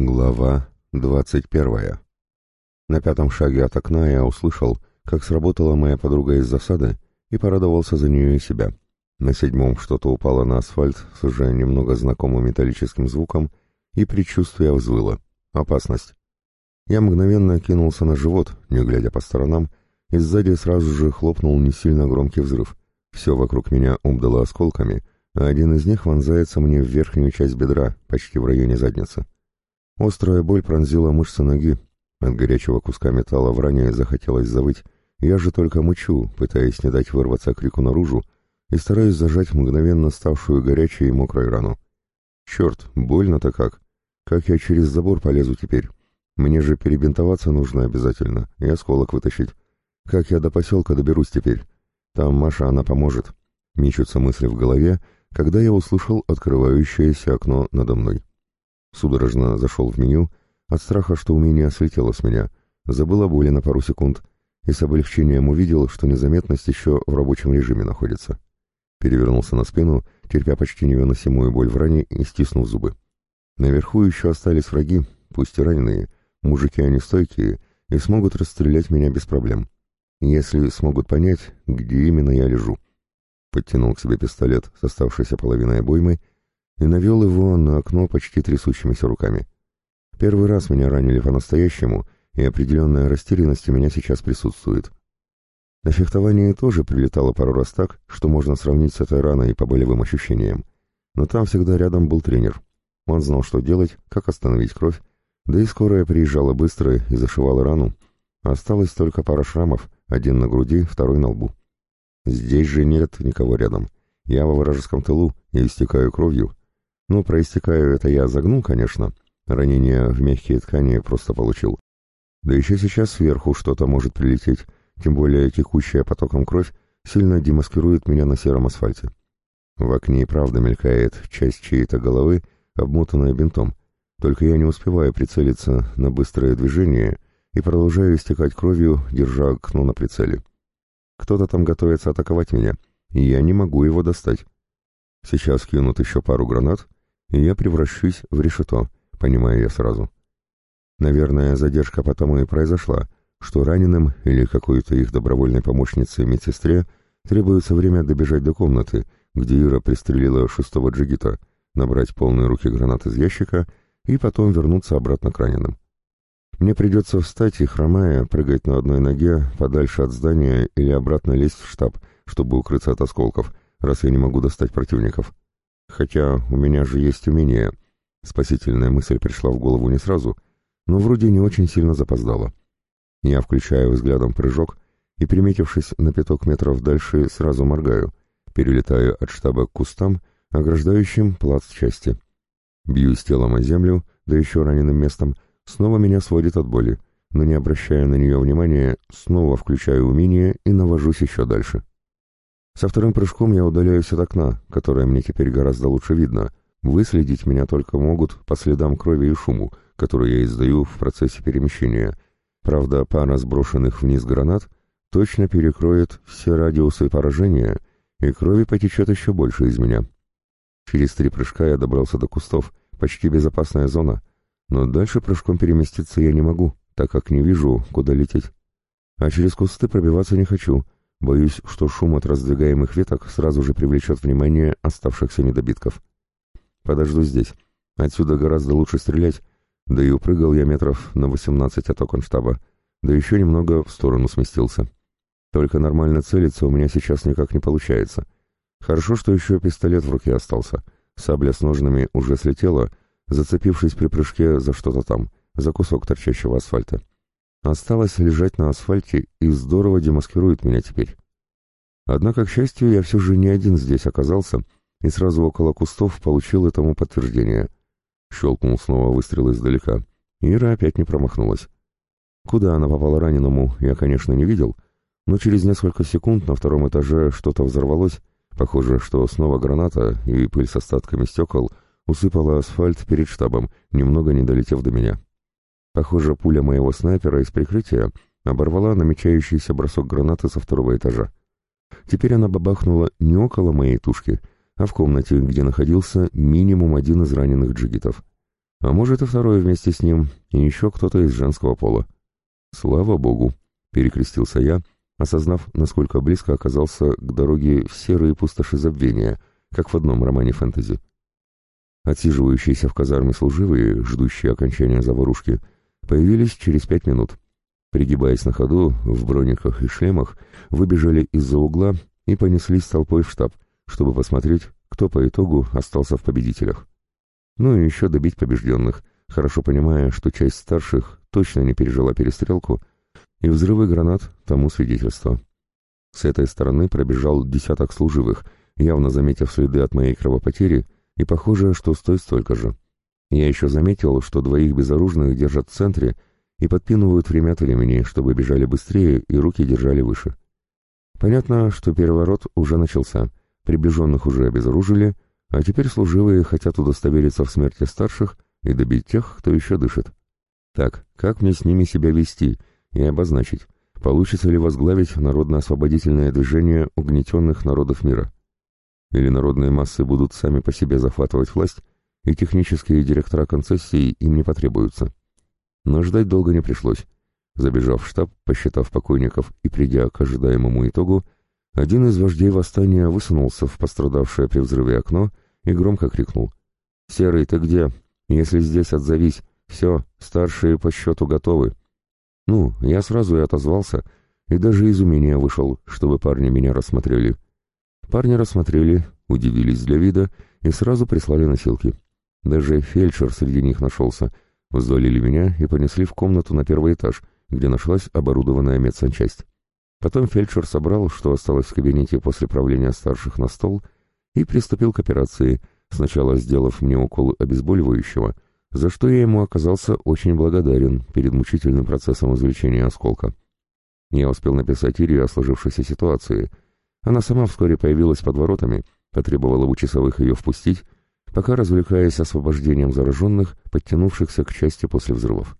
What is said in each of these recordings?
Глава двадцать первая. На пятом шаге от окна я услышал, как сработала моя подруга из засады, и порадовался за нее и себя. На седьмом что-то упало на асфальт с уже немного знакомым металлическим звуком, и предчувствие взвыло. Опасность. Я мгновенно кинулся на живот, не глядя по сторонам, и сзади сразу же хлопнул не сильно громкий взрыв. Все вокруг меня обдало осколками, а один из них вонзается мне в верхнюю часть бедра, почти в районе задницы. Острая боль пронзила мышцы ноги. От горячего куска металла в ране захотелось завыть. Я же только мычу, пытаясь не дать вырваться крику наружу, и стараюсь зажать мгновенно ставшую горячей и мокрой рану. Черт, больно-то как. Как я через забор полезу теперь? Мне же перебинтоваться нужно обязательно и осколок вытащить. Как я до поселка доберусь теперь? Там Маша, она поможет. Мечутся мысли в голове, когда я услышал открывающееся окно надо мной. Судорожно зашел в меню, от страха, что умение слетело с меня, забыл о боли на пару секунд и с облегчением увидел, что незаметность еще в рабочем режиме находится. Перевернулся на спину, терпя почти невыносимую боль в ране и стиснув зубы. Наверху еще остались враги, пусть и раненые, мужики они стойкие и смогут расстрелять меня без проблем. Если смогут понять, где именно я лежу. Подтянул к себе пистолет с оставшейся половиной обоймы и навел его на окно почти трясущимися руками. Первый раз меня ранили по-настоящему, и определенная растерянность у меня сейчас присутствует. На фехтовании тоже прилетало пару раз так, что можно сравнить с этой раной по болевым ощущениям. Но там всегда рядом был тренер. Он знал, что делать, как остановить кровь, да и скорая приезжала быстро и зашивала рану. Осталось только пара шрамов, один на груди, второй на лбу. Здесь же нет никого рядом. Я во вражеском тылу и истекаю кровью, ну, проистекаю это я загнул, конечно. Ранение в мягкие ткани просто получил. Да еще сейчас сверху что-то может прилететь, тем более текущая потоком кровь сильно демаскирует меня на сером асфальте. В окне и правда мелькает часть чьей-то головы, обмотанная бинтом. Только я не успеваю прицелиться на быстрое движение и продолжаю истекать кровью, держа окно на прицеле. Кто-то там готовится атаковать меня, и я не могу его достать. Сейчас кинут еще пару гранат — и я превращусь в решето, понимаю я сразу. Наверное, задержка потому и произошла, что раненым или какой-то их добровольной помощнице медсестре требуется время добежать до комнаты, где Ира пристрелила шестого джигита, набрать полные руки гранат из ящика и потом вернуться обратно к раненым. Мне придется встать и, хромая, прыгать на одной ноге подальше от здания или обратно лезть в штаб, чтобы укрыться от осколков, раз я не могу достать противников. Хотя у меня же есть умение. Спасительная мысль пришла в голову не сразу, но вроде не очень сильно запоздала. Я включаю взглядом прыжок и, приметившись на пяток метров дальше, сразу моргаю, перелетаю от штаба к кустам, ограждающим плац части. Бьюсь телом о землю, да еще раненым местом, снова меня сводит от боли, но не обращая на нее внимания, снова включаю умение и навожусь еще дальше. Со вторым прыжком я удаляюсь от окна, которое мне теперь гораздо лучше видно. Выследить меня только могут по следам крови и шуму, который я издаю в процессе перемещения. Правда, пара сброшенных вниз гранат точно перекроет все радиусы поражения, и крови потечет еще больше из меня. Через три прыжка я добрался до кустов, почти безопасная зона, но дальше прыжком переместиться я не могу, так как не вижу, куда лететь. А через кусты пробиваться не хочу — Боюсь, что шум от раздвигаемых веток сразу же привлечет внимание оставшихся недобитков. Подожду здесь. Отсюда гораздо лучше стрелять, да и упрыгал я метров на 18 от окон штаба, да еще немного в сторону сместился. Только нормально целиться у меня сейчас никак не получается. Хорошо, что еще пистолет в руке остался. Сабля с ножными уже слетела, зацепившись при прыжке за что-то там, за кусок торчащего асфальта. Осталось лежать на асфальте и здорово демаскирует меня теперь. Однако, к счастью, я все же не один здесь оказался и сразу около кустов получил этому подтверждение. Щелкнул снова выстрел издалека. Ира опять не промахнулась. Куда она попала раненому, я, конечно, не видел, но через несколько секунд на втором этаже что-то взорвалось. Похоже, что снова граната и пыль с остатками стекол усыпала асфальт перед штабом, немного не долетев до меня. Похоже, пуля моего снайпера из прикрытия оборвала намечающийся бросок гранаты со второго этажа. Теперь она бабахнула не около моей тушки, а в комнате, где находился минимум один из раненых джигитов. А может и второй вместе с ним, и еще кто-то из женского пола. «Слава Богу!» — перекрестился я, осознав, насколько близко оказался к дороге в серые пустоши забвения, как в одном романе фэнтези. Отсиживающиеся в казарме служивые, ждущие окончания заварушки, появились через пять минут. Пригибаясь на ходу, в брониках и шлемах, выбежали из-за угла и понеслись толпой в штаб, чтобы посмотреть, кто по итогу остался в победителях. Ну и еще добить побежденных, хорошо понимая, что часть старших точно не пережила перестрелку, и взрывы гранат тому свидетельство. С этой стороны пробежал десяток служивых, явно заметив следы от моей кровопотери, и похоже, что с той столько же. Я еще заметил, что двоих безоружных держат в центре и подпинывают время от времени, чтобы бежали быстрее и руки держали выше. Понятно, что переворот уже начался, приближенных уже обезоружили, а теперь служивые хотят удостовериться в смерти старших и добить тех, кто еще дышит. Так, как мне с ними себя вести и обозначить, получится ли возглавить народно-освободительное движение угнетенных народов мира? Или народные массы будут сами по себе захватывать власть, и технические директора концессий им не потребуются? Но ждать долго не пришлось. Забежав в штаб, посчитав покойников и придя к ожидаемому итогу, один из вождей восстания высунулся в пострадавшее при взрыве окно и громко крикнул. «Серый, ты где? Если здесь, отзовись. Все, старшие по счету готовы». Ну, я сразу и отозвался, и даже из умения вышел, чтобы парни меня рассмотрели. Парни рассмотрели, удивились для вида и сразу прислали носилки. Даже фельдшер среди них нашелся. Взвалили меня и понесли в комнату на первый этаж, где нашлась оборудованная медсанчасть. Потом фельдшер собрал, что осталось в кабинете после правления старших на стол, и приступил к операции, сначала сделав мне укол обезболивающего, за что я ему оказался очень благодарен перед мучительным процессом извлечения осколка. Я успел написать Ире о сложившейся ситуации — она сама вскоре появилась под воротами, потребовала у часовых ее впустить, пока развлекаясь освобождением зараженных, подтянувшихся к части после взрывов.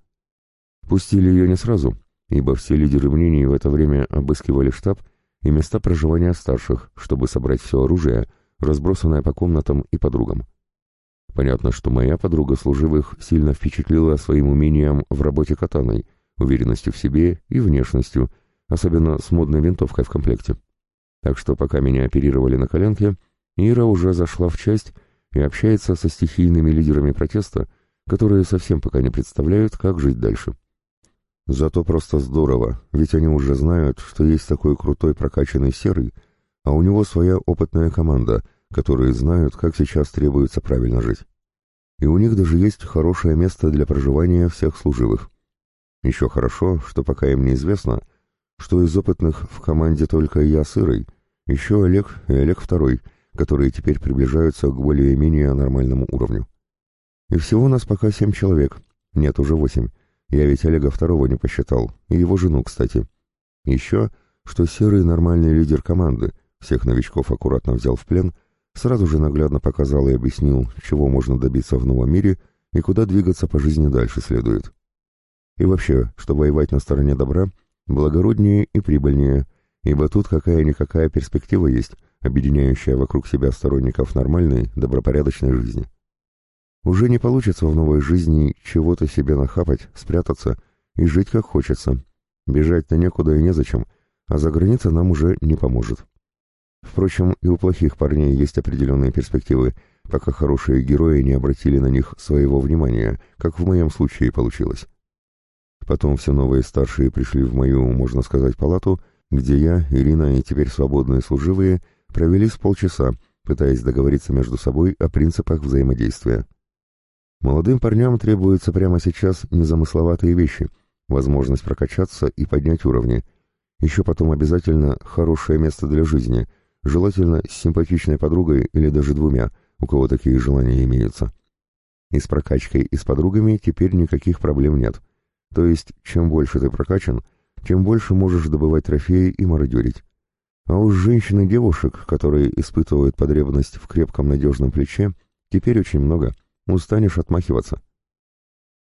Пустили ее не сразу, ибо все лидеры мнений в это время обыскивали штаб и места проживания старших, чтобы собрать все оружие, разбросанное по комнатам и подругам. Понятно, что моя подруга служивых сильно впечатлила своим умением в работе катаной, уверенностью в себе и внешностью, особенно с модной винтовкой в комплекте. Так что пока меня оперировали на коленке, Ира уже зашла в часть и общается со стихийными лидерами протеста, которые совсем пока не представляют, как жить дальше. Зато просто здорово, ведь они уже знают, что есть такой крутой прокачанный серый, а у него своя опытная команда, которые знают, как сейчас требуется правильно жить. И у них даже есть хорошее место для проживания всех служивых. Еще хорошо, что пока им неизвестно — что из опытных в команде только я с Ирой, еще Олег и Олег Второй, которые теперь приближаются к более-менее нормальному уровню. И всего нас пока семь человек, нет, уже восемь. Я ведь Олега Второго не посчитал, и его жену, кстати. Еще, что Серый нормальный лидер команды, всех новичков аккуратно взял в плен, сразу же наглядно показал и объяснил, чего можно добиться в новом мире и куда двигаться по жизни дальше следует. И вообще, что воевать на стороне добра — благороднее и прибыльнее, ибо тут какая-никакая перспектива есть, объединяющая вокруг себя сторонников нормальной, добропорядочной жизни. Уже не получится в новой жизни чего-то себе нахапать, спрятаться и жить как хочется. Бежать-то некуда и незачем, а за граница нам уже не поможет. Впрочем, и у плохих парней есть определенные перспективы, пока хорошие герои не обратили на них своего внимания, как в моем случае получилось. Потом все новые старшие пришли в мою, можно сказать, палату, где я, Ирина и теперь свободные служивые провели с полчаса, пытаясь договориться между собой о принципах взаимодействия. Молодым парням требуются прямо сейчас незамысловатые вещи, возможность прокачаться и поднять уровни. Еще потом обязательно хорошее место для жизни, желательно с симпатичной подругой или даже двумя, у кого такие желания имеются. И с прокачкой, и с подругами теперь никаких проблем нет. То есть, чем больше ты прокачан, тем больше можешь добывать трофеи и мародерить. А уж женщин и девушек, которые испытывают потребность в крепком надежном плече, теперь очень много. Устанешь отмахиваться.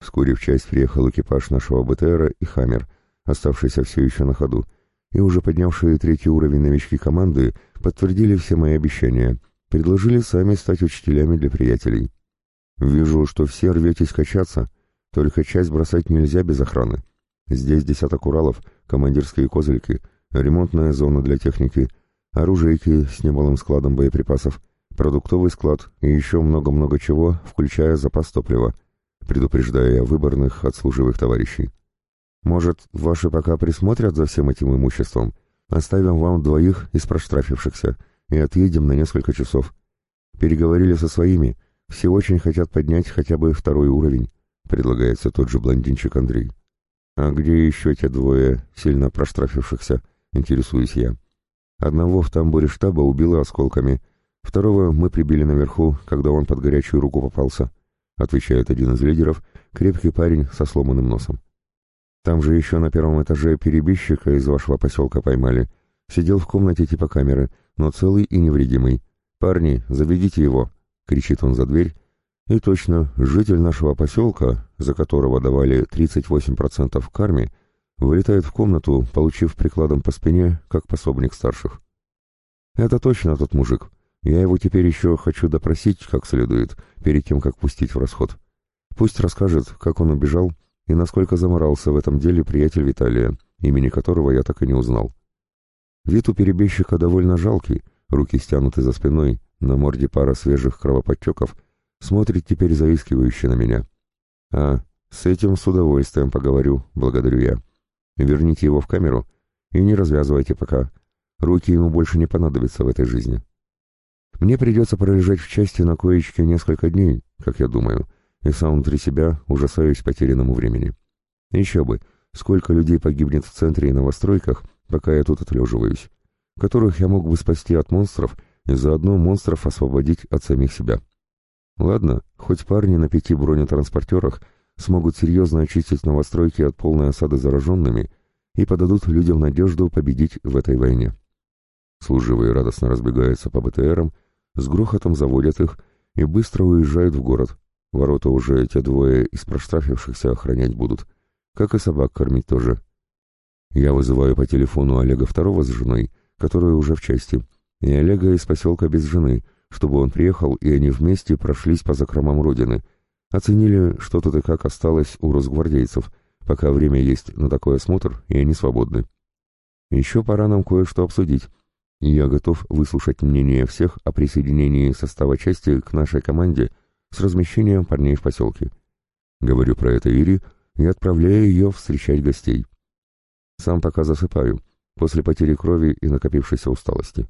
Вскоре в часть приехал экипаж нашего БТРа и Хаммер, оставшийся все еще на ходу, и уже поднявшие третий уровень новички команды подтвердили все мои обещания, предложили сами стать учителями для приятелей. Вижу, что все рветесь качаться, только часть бросать нельзя без охраны. Здесь десяток Уралов, командирские козырьки, ремонтная зона для техники, оружейки с немалым складом боеприпасов, продуктовый склад и еще много-много чего, включая запас топлива, предупреждая выборных отслуживых товарищей. Может, ваши пока присмотрят за всем этим имуществом? Оставим вам двоих из проштрафившихся и отъедем на несколько часов. Переговорили со своими, все очень хотят поднять хотя бы второй уровень, предлагается тот же блондинчик Андрей. А где еще те двое сильно проштрафившихся, интересуюсь я. Одного в тамбуре штаба убило осколками, второго мы прибили наверху, когда он под горячую руку попался, отвечает один из лидеров, крепкий парень со сломанным носом. Там же еще на первом этаже перебежчика из вашего поселка поймали. Сидел в комнате типа камеры, но целый и невредимый. «Парни, заведите его!» — кричит он за дверь. И точно, житель нашего поселка, за которого давали 38% в карме, вылетает в комнату, получив прикладом по спине, как пособник старших. Это точно тот мужик. Я его теперь еще хочу допросить как следует, перед тем, как пустить в расход. Пусть расскажет, как он убежал, и насколько заморался в этом деле приятель Виталия, имени которого я так и не узнал. Вид у перебежчика довольно жалкий, руки стянуты за спиной, на морде пара свежих кровоподтеков, смотрит теперь заискивающе на меня. А, с этим с удовольствием поговорю, благодарю я. Верните его в камеру и не развязывайте пока. Руки ему больше не понадобятся в этой жизни. Мне придется пролежать в части на коечке несколько дней, как я думаю, и сам внутри себя ужасаюсь потерянному времени. Еще бы, сколько людей погибнет в центре и новостройках, пока я тут отлеживаюсь, которых я мог бы спасти от монстров и заодно монстров освободить от самих себя. Ладно, хоть парни на пяти бронетранспортерах смогут серьезно очистить новостройки от полной осады зараженными и подадут людям надежду победить в этой войне. Служивые радостно разбегаются по БТРам, с грохотом заводят их и быстро уезжают в город, Ворота уже эти двое из проштрафившихся охранять будут, как и собак кормить тоже. Я вызываю по телефону Олега Второго с женой, которая уже в части, и Олега из поселка без жены, чтобы он приехал, и они вместе прошлись по закромам родины, оценили, что тут и как осталось у росгвардейцев, пока время есть на такой осмотр, и они свободны. Еще пора нам кое-что обсудить, я готов выслушать мнение всех о присоединении состава части к нашей команде — с размещением парней в поселке. Говорю про это Ире и отправляю ее встречать гостей. Сам пока засыпаю, после потери крови и накопившейся усталости.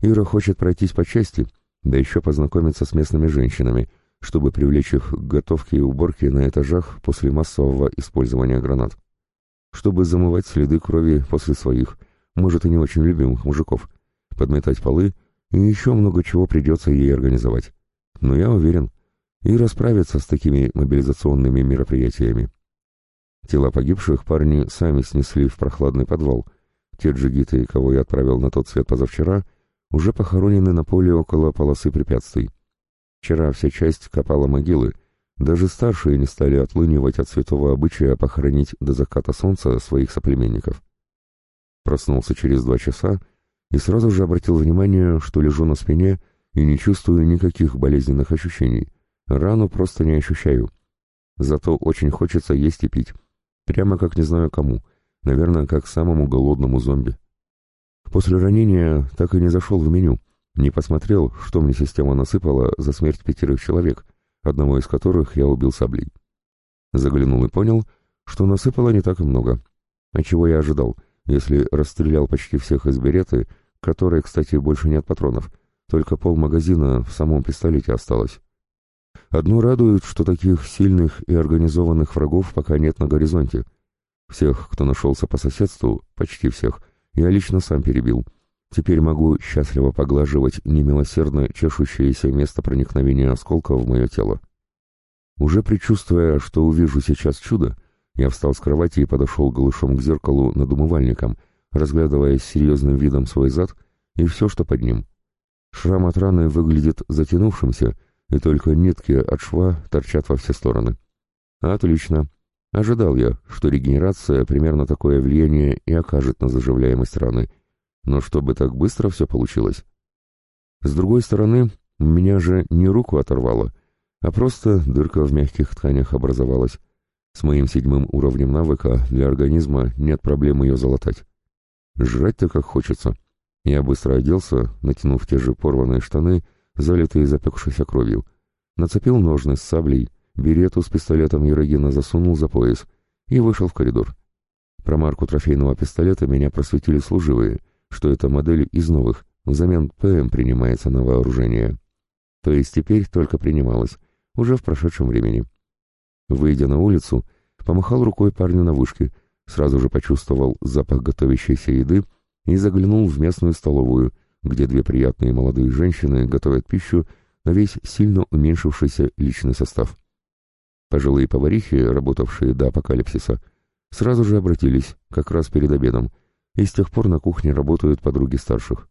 Ира хочет пройтись по части, да еще познакомиться с местными женщинами, чтобы привлечь их к готовке и уборке на этажах после массового использования гранат. Чтобы замывать следы крови после своих, может и не очень любимых мужиков, подметать полы и еще много чего придется ей организовать. Но я уверен, и расправиться с такими мобилизационными мероприятиями. Тела погибших парни сами снесли в прохладный подвал. Те джигиты, кого я отправил на тот свет позавчера, уже похоронены на поле около полосы препятствий. Вчера вся часть копала могилы, даже старшие не стали отлынивать от святого обычая похоронить до заката солнца своих соплеменников. Проснулся через два часа и сразу же обратил внимание, что лежу на спине и не чувствую никаких болезненных ощущений — Рану просто не ощущаю. Зато очень хочется есть и пить. Прямо как не знаю кому. Наверное, как самому голодному зомби. После ранения так и не зашел в меню. Не посмотрел, что мне система насыпала за смерть пятерых человек, одного из которых я убил саблей. Заглянул и понял, что насыпало не так и много. А чего я ожидал, если расстрелял почти всех из береты, которой, кстати, больше нет патронов, только пол магазина в самом пистолете осталось. Одно радует, что таких сильных и организованных врагов пока нет на горизонте. Всех, кто нашелся по соседству, почти всех, я лично сам перебил. Теперь могу счастливо поглаживать немилосердно чешущееся место проникновения осколка в мое тело. Уже предчувствуя, что увижу сейчас чудо, я встал с кровати и подошел голышом к зеркалу над умывальником, разглядывая с серьезным видом свой зад и все, что под ним. Шрам от раны выглядит затянувшимся, и только нитки от шва торчат во все стороны. Отлично. Ожидал я, что регенерация примерно такое влияние и окажет на заживляемость раны. Но чтобы так быстро все получилось. С другой стороны, меня же не руку оторвало, а просто дырка в мягких тканях образовалась. С моим седьмым уровнем навыка для организма нет проблем ее залатать. Жрать-то как хочется. Я быстро оделся, натянув те же порванные штаны, залитые запекшейся кровью. Нацепил ножны с саблей, берету с пистолетом Ерогина засунул за пояс и вышел в коридор. Про марку трофейного пистолета меня просветили служивые, что это модель из новых, взамен ПМ принимается на вооружение. То есть теперь только принималось, уже в прошедшем времени. Выйдя на улицу, помахал рукой парню на вышке, сразу же почувствовал запах готовящейся еды и заглянул в местную столовую, где две приятные молодые женщины готовят пищу на весь сильно уменьшившийся личный состав. Пожилые поварихи, работавшие до апокалипсиса, сразу же обратились, как раз перед обедом, и с тех пор на кухне работают подруги старших.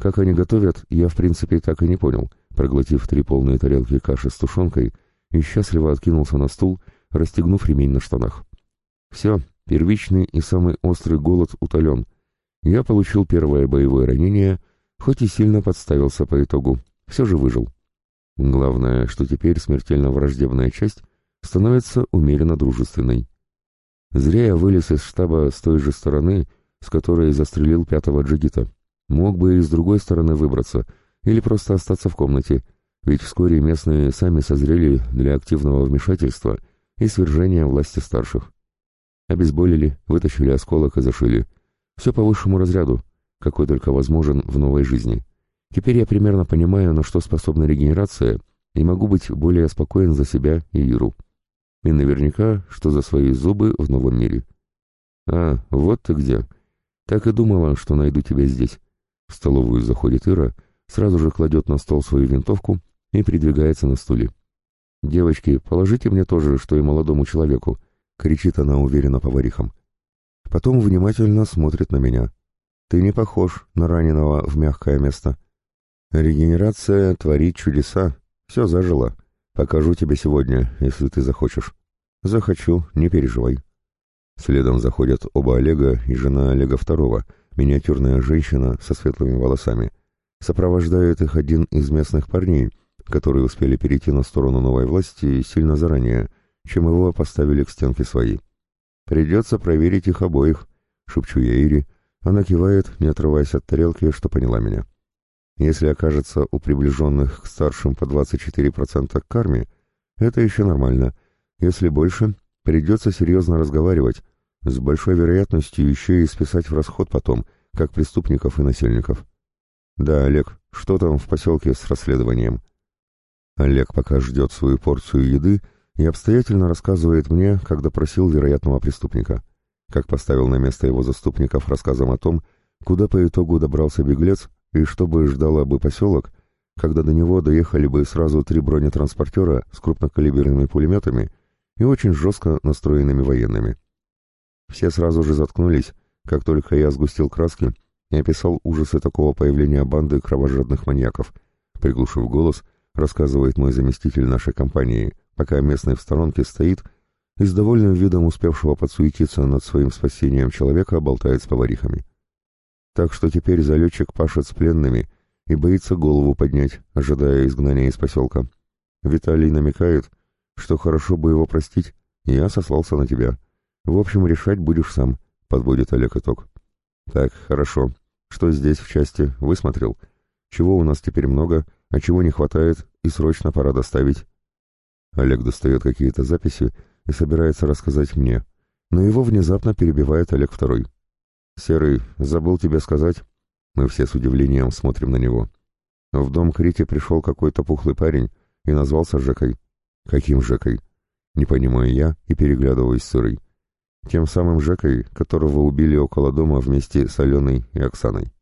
Как они готовят, я в принципе так и не понял, проглотив три полные тарелки каши с тушенкой и счастливо откинулся на стул, расстегнув ремень на штанах. Все, первичный и самый острый голод утолен. Я получил первое боевое ранение, хоть и сильно подставился по итогу, все же выжил. Главное, что теперь смертельно враждебная часть становится умеренно дружественной. Зря я вылез из штаба с той же стороны, с которой застрелил пятого джигита. Мог бы и с другой стороны выбраться, или просто остаться в комнате, ведь вскоре местные сами созрели для активного вмешательства и свержения власти старших. Обезболили, вытащили осколок и зашили. Все по высшему разряду, какой только возможен в новой жизни. Теперь я примерно понимаю, на что способна регенерация, и могу быть более спокоен за себя и Иру. И наверняка, что за свои зубы в новом мире. «А, вот ты где. Так и думала, что найду тебя здесь». В столовую заходит Ира, сразу же кладет на стол свою винтовку и придвигается на стуле. «Девочки, положите мне тоже, что и молодому человеку», — кричит она уверенно поварихам. Потом внимательно смотрит на меня. «Ты не похож на раненого в мягкое место». «Регенерация творит чудеса. Все зажило. Покажу тебе сегодня, если ты захочешь». «Захочу, не переживай». Следом заходят оба Олега и жена Олега Второго, миниатюрная женщина со светлыми волосами. Сопровождает их один из местных парней, которые успели перейти на сторону новой власти сильно заранее, чем его поставили к стенке свои. «Придется проверить их обоих», — шепчу я Ире. Она кивает, не отрываясь от тарелки, что поняла меня. Если окажется у приближенных к старшим по 24% к карме, это еще нормально. Если больше, придется серьезно разговаривать, с большой вероятностью еще и списать в расход потом, как преступников и насильников. Да, Олег, что там в поселке с расследованием? Олег пока ждет свою порцию еды и обстоятельно рассказывает мне, как допросил вероятного преступника, как поставил на место его заступников рассказом о том, куда по итогу добрался беглец и что бы ждало бы поселок, когда до него доехали бы сразу три бронетранспортера с крупнокалиберными пулеметами и очень жестко настроенными военными. Все сразу же заткнулись, как только я сгустил краски и описал ужасы такого появления банды кровожадных маньяков. Приглушив голос, рассказывает мой заместитель нашей компании, пока местный в сторонке стоит и с довольным видом успевшего подсуетиться над своим спасением человека болтает с поварихами. Так что теперь залетчик пашет с пленными и боится голову поднять, ожидая изгнания из поселка. Виталий намекает, что хорошо бы его простить, и я сослался на тебя. В общем, решать будешь сам, подводит Олег итог. Так, хорошо. Что здесь в части? Высмотрел. Чего у нас теперь много, а чего не хватает, и срочно пора доставить. Олег достает какие-то записи и собирается рассказать мне, но его внезапно перебивает Олег Второй. «Серый, забыл тебе сказать». Мы все с удивлением смотрим на него. В дом Крити пришел какой-то пухлый парень и назвался Жекой. «Каким Жекой?» Не понимаю я и переглядываюсь с Сырой. Тем самым Жекой, которого убили около дома вместе с Аленой и Оксаной.